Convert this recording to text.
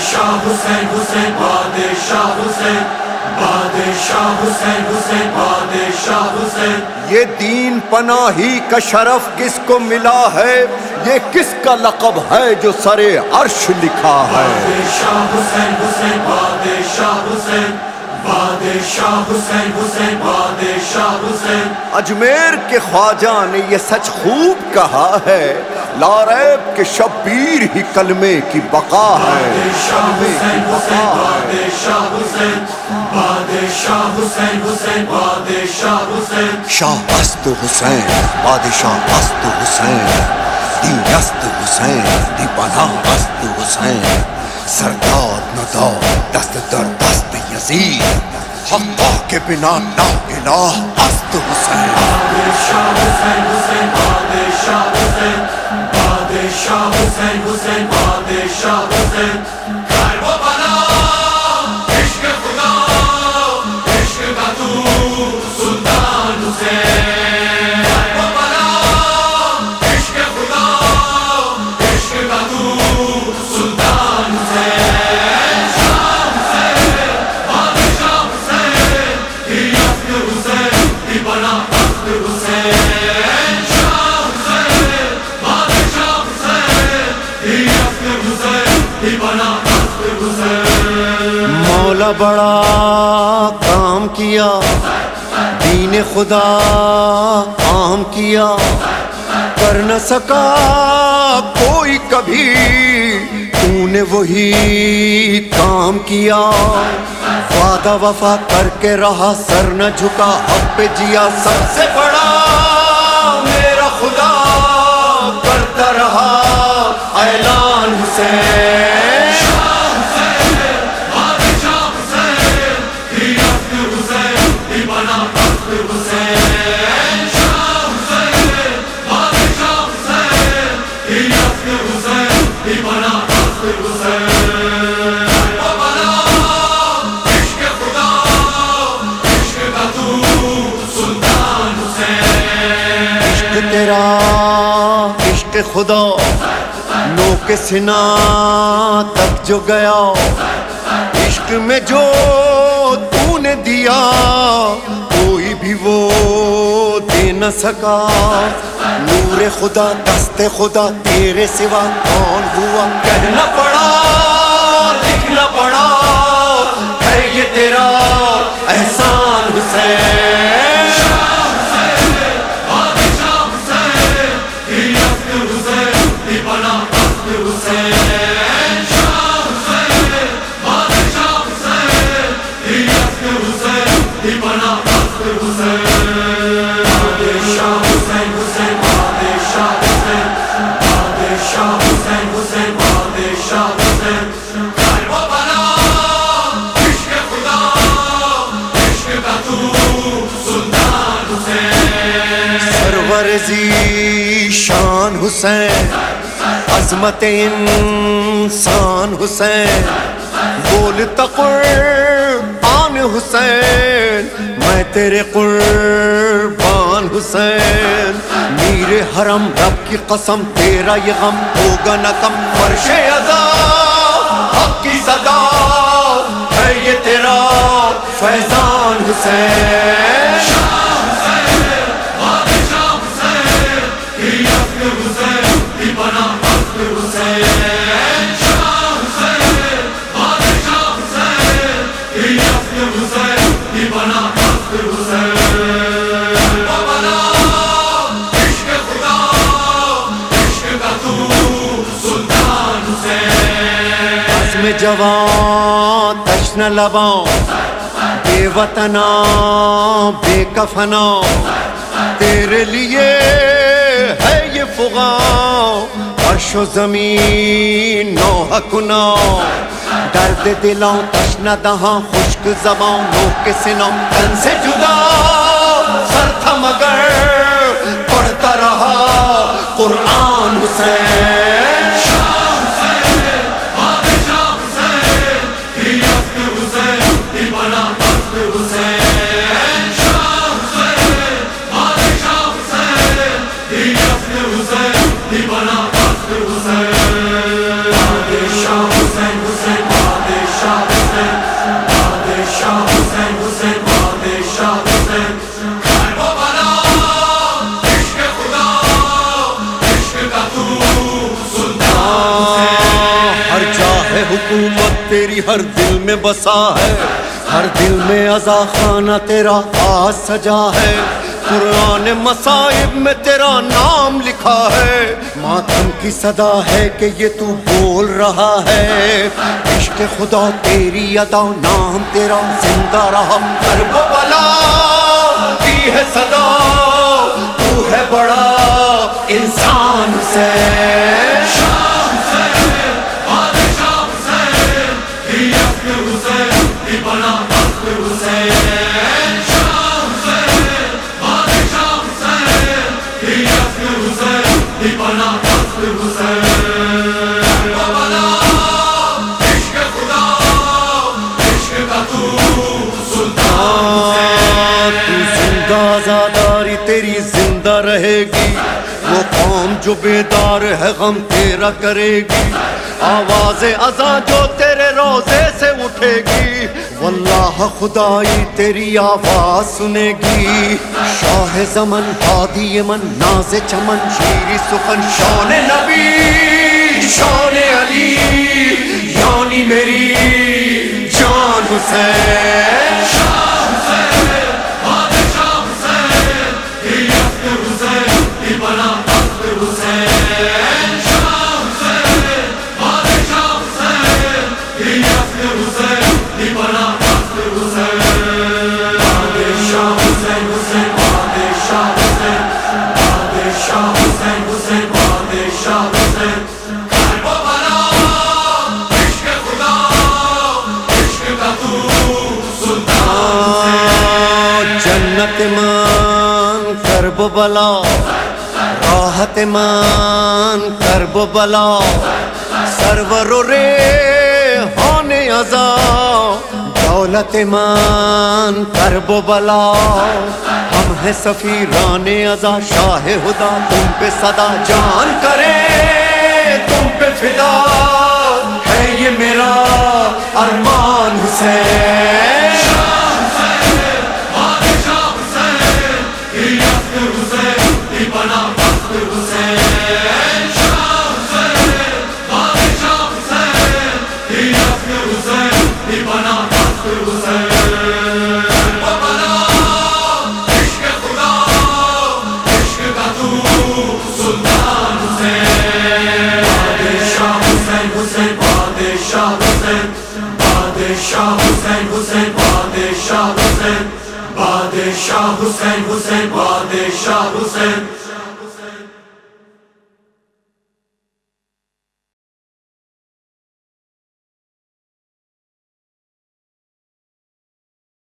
बादशाह हुसैन हुसैन बादशाह हुसैन बादशाह हुसैन हुसैन बादशाह हुसैन। ये दीन पनाही का शरफ किसको मिला है? ये किसका लकब है जो सरे अर्श लिखा है? बादशाह हुसैन हुसैन बादशाह हुसैन बादशाह हुसैन हुसैन बादशाह हुसैन। अजमेर के ख्वाजा ने ये सच खूब कहा है। लारैब के शब्बीर ही कलमे की बका है। शाह अस्त हुसैन, बादशाह अस्त हुसैन दी अस्त हुसैन दी बना अस्त हुसैन, सरदार नदा दस्त दर दस्त यजीद अल्लाह के बिना ना इलाह अस्त हुसैन। बादशाह हुसैन हुसैन बादशाह। मौला बड़ा काम किया। दीन खुदा आम किया। कर न सका कोई कभी। तूने वही काम किया। वादा वफा करके रहा, सर न झुका, अब पे जिया सबसे बड़ा। मेरा खुदा करता रहा, ऐलान हुसैन। इश्क खुदा। नो के सिना तक जो गया। इश्क में जो तूने दिया, कोई भी वो दे न सका। नूर खुदा, दस्ते खुदा, तेरे सिवा कौन हुआ? कहना पड़ा, लिखना पड़ा, है ये तेरा एहसान हुसैन। सरवर जी शान हुसैन, अजमत इंसान हुसैन बोलता कुर्बान हुसैन, मैं तेरे कुर्बान हुसैन, मीरे हरम रब की कसम, तेरा ये गम होगा न कम, फर्श अदा की सदा है ये तेरा फैजान हुसैन। में जवान तश्न लबाओ बेवतना बेकफना तेरे लिए है ये फुगा अर्शो ज़मीन नो हकुना दर्द दिलाओ तश्न दहा, खुश्क जबाओ नो के सिनों तन से जुदा। सर था मगर पढ़ता रहा कुरान हुसैन। बसा है। हर दिल में अजा खाना तेरा आज सजा है। कुरान मसाइब में तेरा नाम लिखा है। मातम की सदा है कि ये तू बोल रहा है। इश्क खुदा तेरी अदा, नाम तेरा ज़िंदा रहा। कर बला ज़िंदा रहेगी। वो कौम जो बेदार है, गम तेरा करेगी। आवाज़ अजा जो तेरे रोज़े से उठेगी। वल्लाह खुदाई तेरी आवाज़ सुनेगी। शाह जमन, हादी यमन, नाज चमन, शीरी सुखन, शान नबी, शान अली, यानी मेरी जान हुसैन। करब बला। राहत मान करब बला। सरवर रे होने अजा। दौलत मान करब बला। हम हैं सफीरान अजा, शाह हुदा, तुम पे सदा जान करे, तुम पे फिदा है ये मेरा अरमान हुसैन। बादशाह हुसैन बादशाह हुसैन हुसैन बादशाह हुसैन